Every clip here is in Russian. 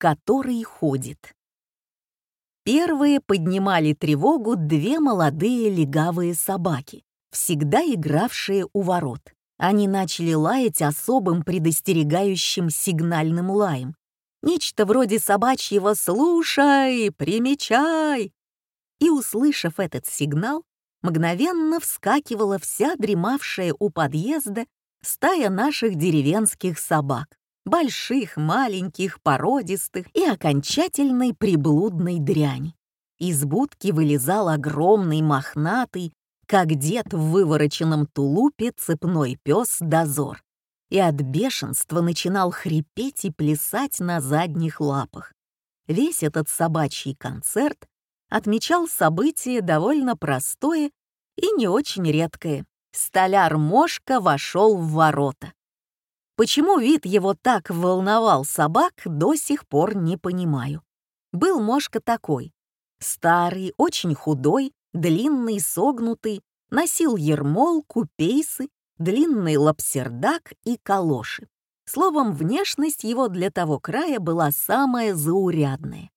который ходит. Первые поднимали тревогу две молодые легавые собаки, всегда игравшие у ворот. Они начали лаять особым предостерегающим сигнальным лаем. Нечто вроде собачьего «слушай, примечай». И, услышав этот сигнал, мгновенно вскакивала вся дремавшая у подъезда стая наших деревенских собак, больших, маленьких, породистых и окончательной приблудной дряни. Из будки вылезал огромный мохнатый, как дед в вывороченном тулупе цепной пес дозор, и от бешенства начинал хрипеть и плясать на задних лапах. Весь этот собачий концерт отмечал событие довольно простое и не очень редкое. Столяр Мошка вошел в ворота. Почему вид его так волновал собак, до сих пор не понимаю. Был Мошка такой. Старый, очень худой, длинный, согнутый, носил ермолку, пейсы, длинный лапсердак и калоши. Словом, внешность его для того края была самая заурядная.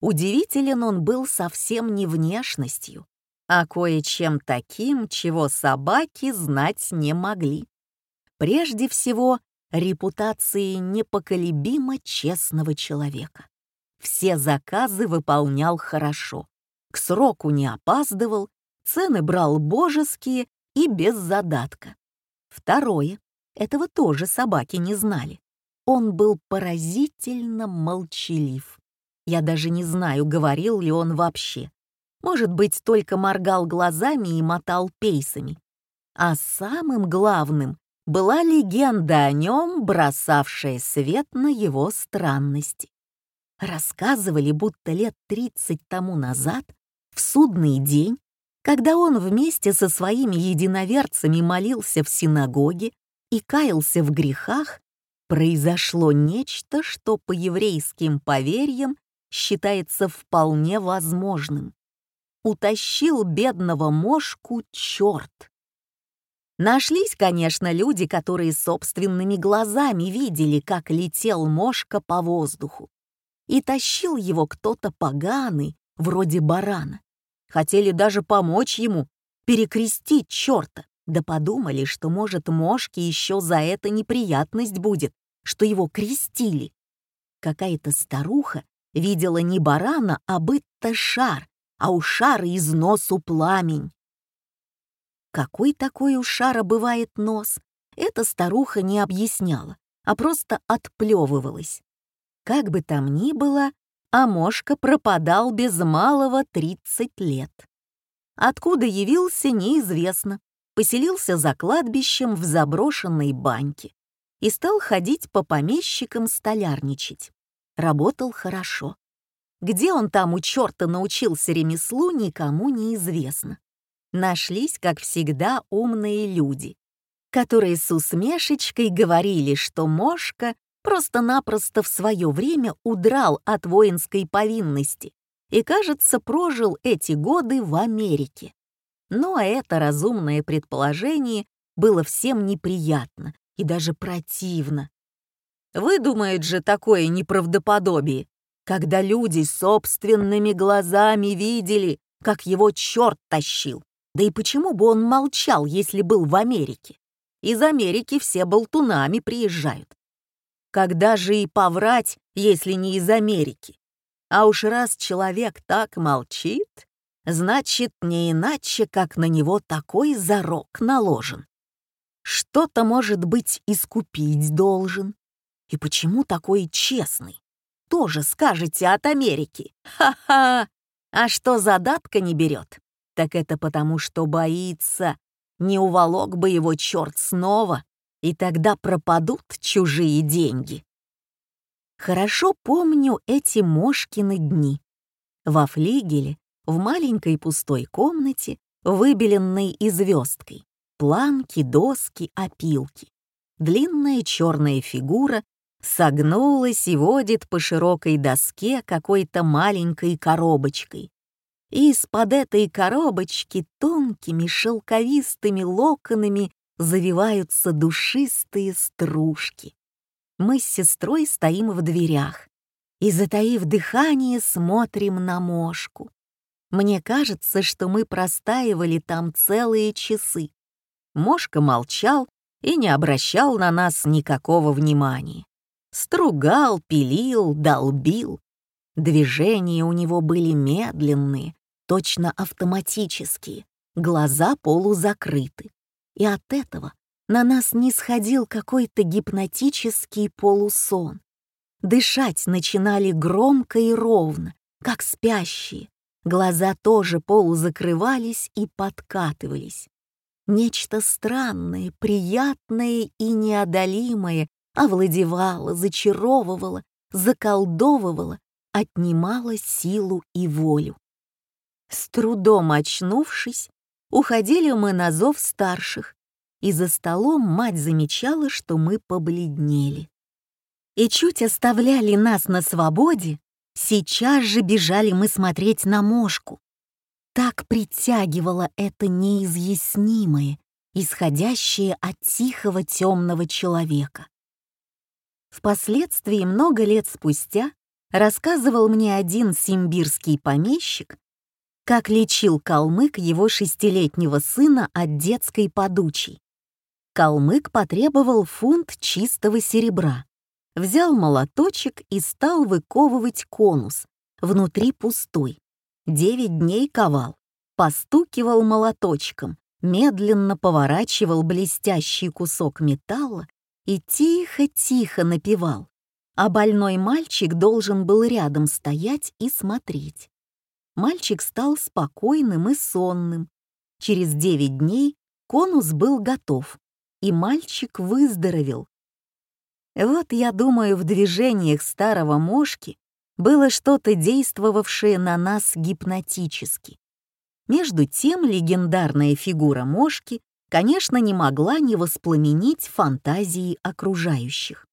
Удивителен он был совсем не внешностью, а кое-чем таким, чего собаки знать не могли. Прежде всего, репутацией непоколебимо честного человека. Все заказы выполнял хорошо, к сроку не опаздывал, цены брал божеские и без задатка. Второе, этого тоже собаки не знали. Он был поразительно молчалив. Я даже не знаю, говорил ли он вообще. Может быть, только моргал глазами и мотал пейсами. А самым главным была легенда о нем, бросавшая свет на его странности. Рассказывали, будто лет 30 тому назад, в судный день, когда он вместе со своими единоверцами молился в синагоге и каялся в грехах, произошло нечто, что по еврейским поверьям считается вполне возможным утащил бедного мошку черт. Нашлись, конечно, люди, которые собственными глазами видели, как летел мошка по воздуху. И тащил его кто-то поганый, вроде барана. Хотели даже помочь ему, перекрестить черта, да подумали, что, может, мошке еще за это неприятность будет, что его крестили. Какая-то старуха видела не барана, а быт-то шар, а у шара из носу пламень. Какой такой у шара бывает нос, эта старуха не объясняла, а просто отплевывалась. Как бы там ни было, Амошка пропадал без малого 30 лет. Откуда явился, неизвестно. Поселился за кладбищем в заброшенной баньке и стал ходить по помещикам столярничать. Работал хорошо. Где он там у черта научился ремеслу, никому не известно. Нашлись, как всегда, умные люди, которые с усмешечкой говорили, что Мошка просто-напросто в свое время удрал от воинской повинности и, кажется, прожил эти годы в Америке. Но это разумное предположение было всем неприятно и даже противно. Выдумает же такое неправдоподобие, когда люди собственными глазами видели, как его черт тащил. Да и почему бы он молчал, если был в Америке? Из Америки все болтунами приезжают. Когда же и поврать, если не из Америки? А уж раз человек так молчит, значит, не иначе, как на него такой зарок наложен. Что-то, может быть, искупить должен. И почему такой честный? тоже скажете от Америки. Ха-ха! А что задатка не берет? Так это потому, что боится. Не уволок бы его черт снова, и тогда пропадут чужие деньги. Хорошо помню эти Мошкины дни. Во флигеле, в маленькой пустой комнате, выбеленной и звездкой, планки, доски, опилки. Длинная черная фигура согнулась и водит по широкой доске какой-то маленькой коробочкой. И из-под этой коробочки тонкими шелковистыми локонами завиваются душистые стружки. Мы с сестрой стоим в дверях, и, затаив дыхание, смотрим на мошку. Мне кажется, что мы простаивали там целые часы. Мошка молчал и не обращал на нас никакого внимания. Стругал, пилил, долбил. Движения у него были медленные, точно автоматические, глаза полузакрыты. И от этого на нас не сходил какой-то гипнотический полусон. Дышать начинали громко и ровно, как спящие. Глаза тоже полузакрывались и подкатывались. Нечто странное, приятное и неодолимое овладевало, зачаровывало, заколдовывало, отнимало силу и волю. С трудом очнувшись, уходили мы на зов старших, и за столом мать замечала, что мы побледнели. И чуть оставляли нас на свободе, сейчас же бежали мы смотреть на мошку. Так притягивало это неизъяснимое, исходящее от тихого темного человека. Впоследствии, много лет спустя, рассказывал мне один симбирский помещик, как лечил калмык его шестилетнего сына от детской подучей. Калмык потребовал фунт чистого серебра, взял молоточек и стал выковывать конус, внутри пустой. Девять дней ковал, постукивал молоточком, медленно поворачивал блестящий кусок металла и тихо-тихо напевал, а больной мальчик должен был рядом стоять и смотреть. Мальчик стал спокойным и сонным. Через девять дней конус был готов, и мальчик выздоровел. Вот я думаю, в движениях старого мошки было что-то действовавшее на нас гипнотически. Между тем легендарная фигура Мошки, конечно, не могла не воспламенить фантазии окружающих.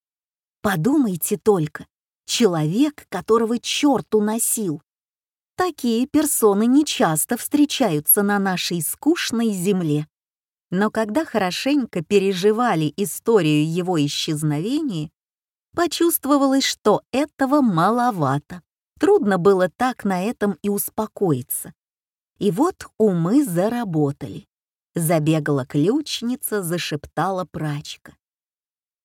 Подумайте только, человек, которого черт уносил. Такие персоны нечасто встречаются на нашей скучной земле. Но когда хорошенько переживали историю его исчезновения, Почувствовалось, что этого маловато. Трудно было так на этом и успокоиться. И вот умы заработали. Забегала ключница, зашептала прачка.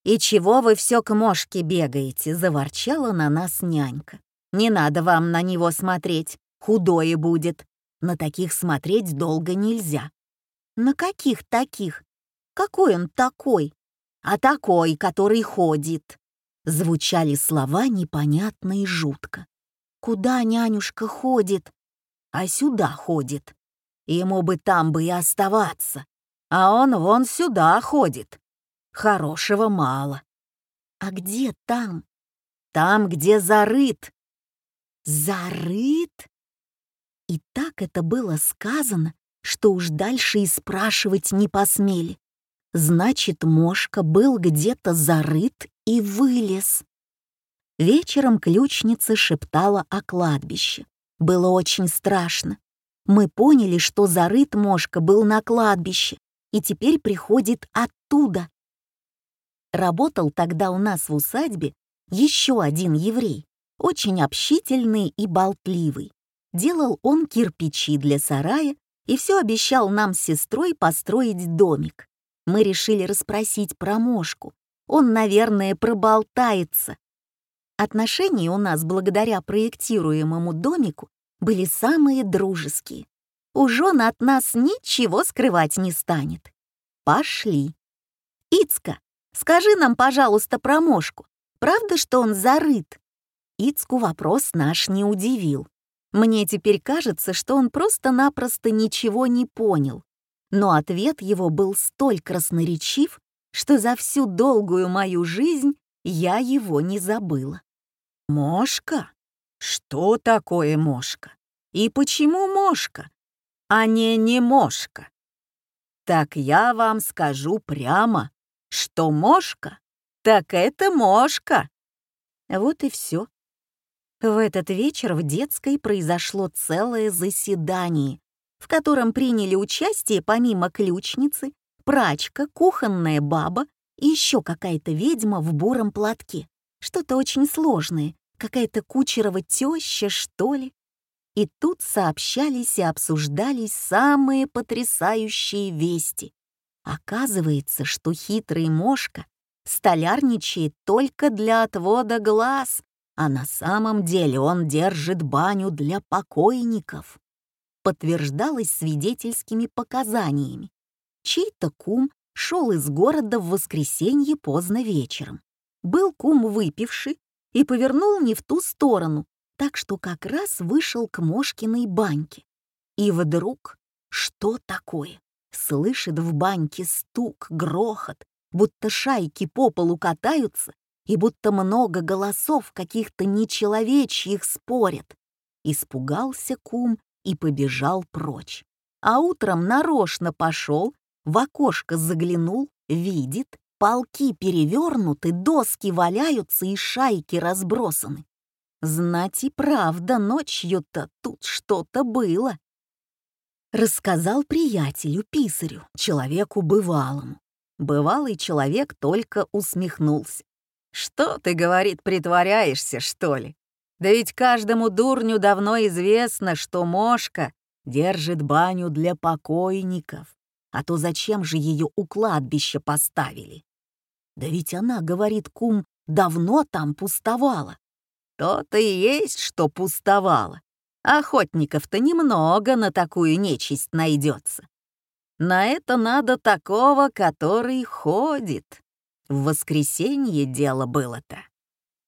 «И чего вы все к мошке бегаете?» — заворчала на нас нянька. «Не надо вам на него смотреть, худое будет. На таких смотреть долго нельзя». «На каких таких? Какой он такой?» «А такой, который ходит», Звучали слова непонятно и жутко. «Куда нянюшка ходит?» «А сюда ходит. Ему бы там бы и оставаться. А он вон сюда ходит. Хорошего мало». «А где там?» «Там, где зарыт». «Зарыт?» И так это было сказано, что уж дальше и спрашивать не посмели. Значит, Мошка был где-то зарыт и вылез. Вечером ключница шептала о кладбище. Было очень страшно. Мы поняли, что зарыт Мошка был на кладбище и теперь приходит оттуда. Работал тогда у нас в усадьбе еще один еврей, очень общительный и болтливый. Делал он кирпичи для сарая и все обещал нам с сестрой построить домик мы решили расспросить про Мошку. Он, наверное, проболтается. Отношения у нас благодаря проектируемому домику были самые дружеские. Уж он от нас ничего скрывать не станет. Пошли. Ицка, скажи нам, пожалуйста, про Мошку. Правда, что он зарыт? Ицку вопрос наш не удивил. Мне теперь кажется, что он просто-напросто ничего не понял но ответ его был столь красноречив, что за всю долгую мою жизнь я его не забыла. «Мошка? Что такое мошка? И почему мошка, а не не мошка?» «Так я вам скажу прямо, что мошка, так это мошка!» Вот и все. В этот вечер в детской произошло целое заседание, в котором приняли участие помимо ключницы, прачка, кухонная баба и еще какая-то ведьма в буром платке. Что-то очень сложное, Какая-то кучерова теща, что ли? И тут сообщались и обсуждались самые потрясающие вести. Оказывается, что хитрый мошка столярничает только для отвода глаз, а на самом деле он держит баню для покойников. Подтверждалось свидетельскими показаниями. Чей-то кум шел из города в воскресенье поздно вечером. Был кум выпивший и повернул не в ту сторону, так что как раз вышел к Мошкиной баньке. И вдруг, что такое? Слышит в баньке стук, грохот, будто шайки по полу катаются и будто много голосов каких-то нечеловечьих спорят. Испугался кум и побежал прочь. А утром нарочно пошел, в окошко заглянул, видит, полки перевернуты, доски валяются и шайки разбросаны. Знать и правда, ночью-то тут что-то было. Рассказал приятелю, писарю, человеку бывалому. Бывалый человек только усмехнулся. «Что ты, — говорит, — притворяешься, что ли? Да ведь каждому дурню давно известно, что мошка держит баню для покойников. А то зачем же ее у кладбища поставили? Да ведь она, говорит кум, давно там пустовала. То-то и есть, что пустовала. Охотников-то немного на такую нечисть найдется. На это надо такого, который ходит. В воскресенье дело было-то.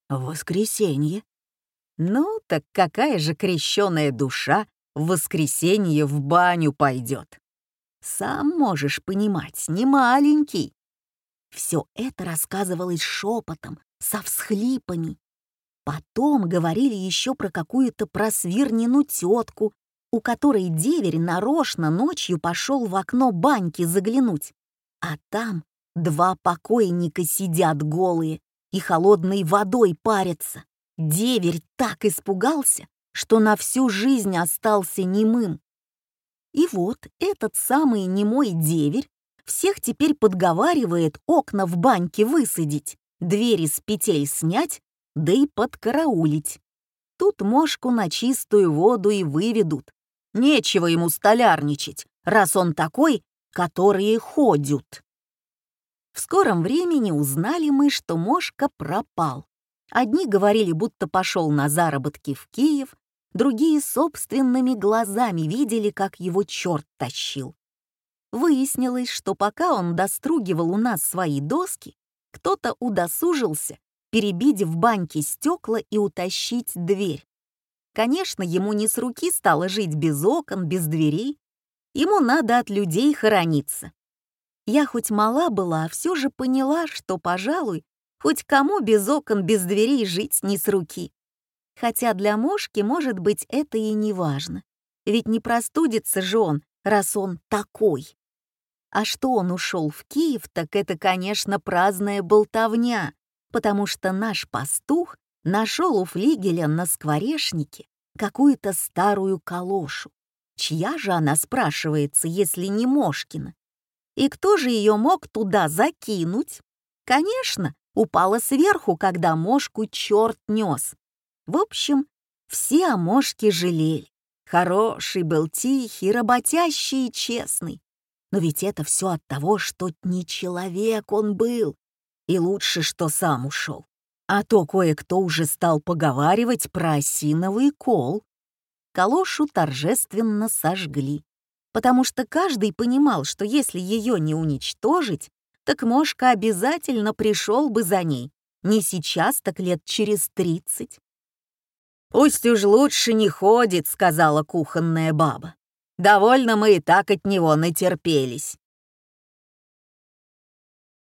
В воскресенье? Ну, так какая же крещеная душа в воскресенье в баню пойдет? Сам можешь понимать, не маленький. Все это рассказывалось шепотом, со всхлипами. Потом говорили еще про какую-то просвирнину тетку, у которой деверь нарочно ночью пошел в окно баньки заглянуть. А там два покойника сидят голые и холодной водой парятся. Деверь так испугался, что на всю жизнь остался немым. И вот этот самый немой деверь всех теперь подговаривает окна в баньке высадить, двери с петель снять, да и подкараулить. Тут мошку на чистую воду и выведут, Нечего ему столярничать, раз он такой, которые ходят. В скором времени узнали мы, что Мошка пропал. Одни говорили, будто пошел на заработки в Киев, другие собственными глазами видели, как его черт тащил. Выяснилось, что пока он достругивал у нас свои доски, кто-то удосужился перебить в баньке стекла и утащить дверь. Конечно, ему не с руки стало жить без окон, без дверей. Ему надо от людей хорониться. Я хоть мала была, а все же поняла, что, пожалуй, хоть кому без окон, без дверей жить не с руки. Хотя для мошки, может быть, это и не важно. Ведь не простудится же он, раз он такой. А что он ушел в Киев, так это, конечно, праздная болтовня, потому что наш пастух нашел у флигеля на скворечнике какую-то старую калошу. Чья же она спрашивается, если не Мошкина? И кто же ее мог туда закинуть? Конечно, упала сверху, когда Мошку черт нес. В общем, все о Мошке жалели. Хороший был, тихий, работящий и честный. Но ведь это все от того, что не человек он был. И лучше, что сам ушел. А то кое-кто уже стал поговаривать про осиновый кол. Калошу торжественно сожгли, потому что каждый понимал, что если ее не уничтожить, так Мошка обязательно пришел бы за ней. Не сейчас, так лет через тридцать. «Пусть уж лучше не ходит», — сказала кухонная баба. «Довольно мы и так от него натерпелись».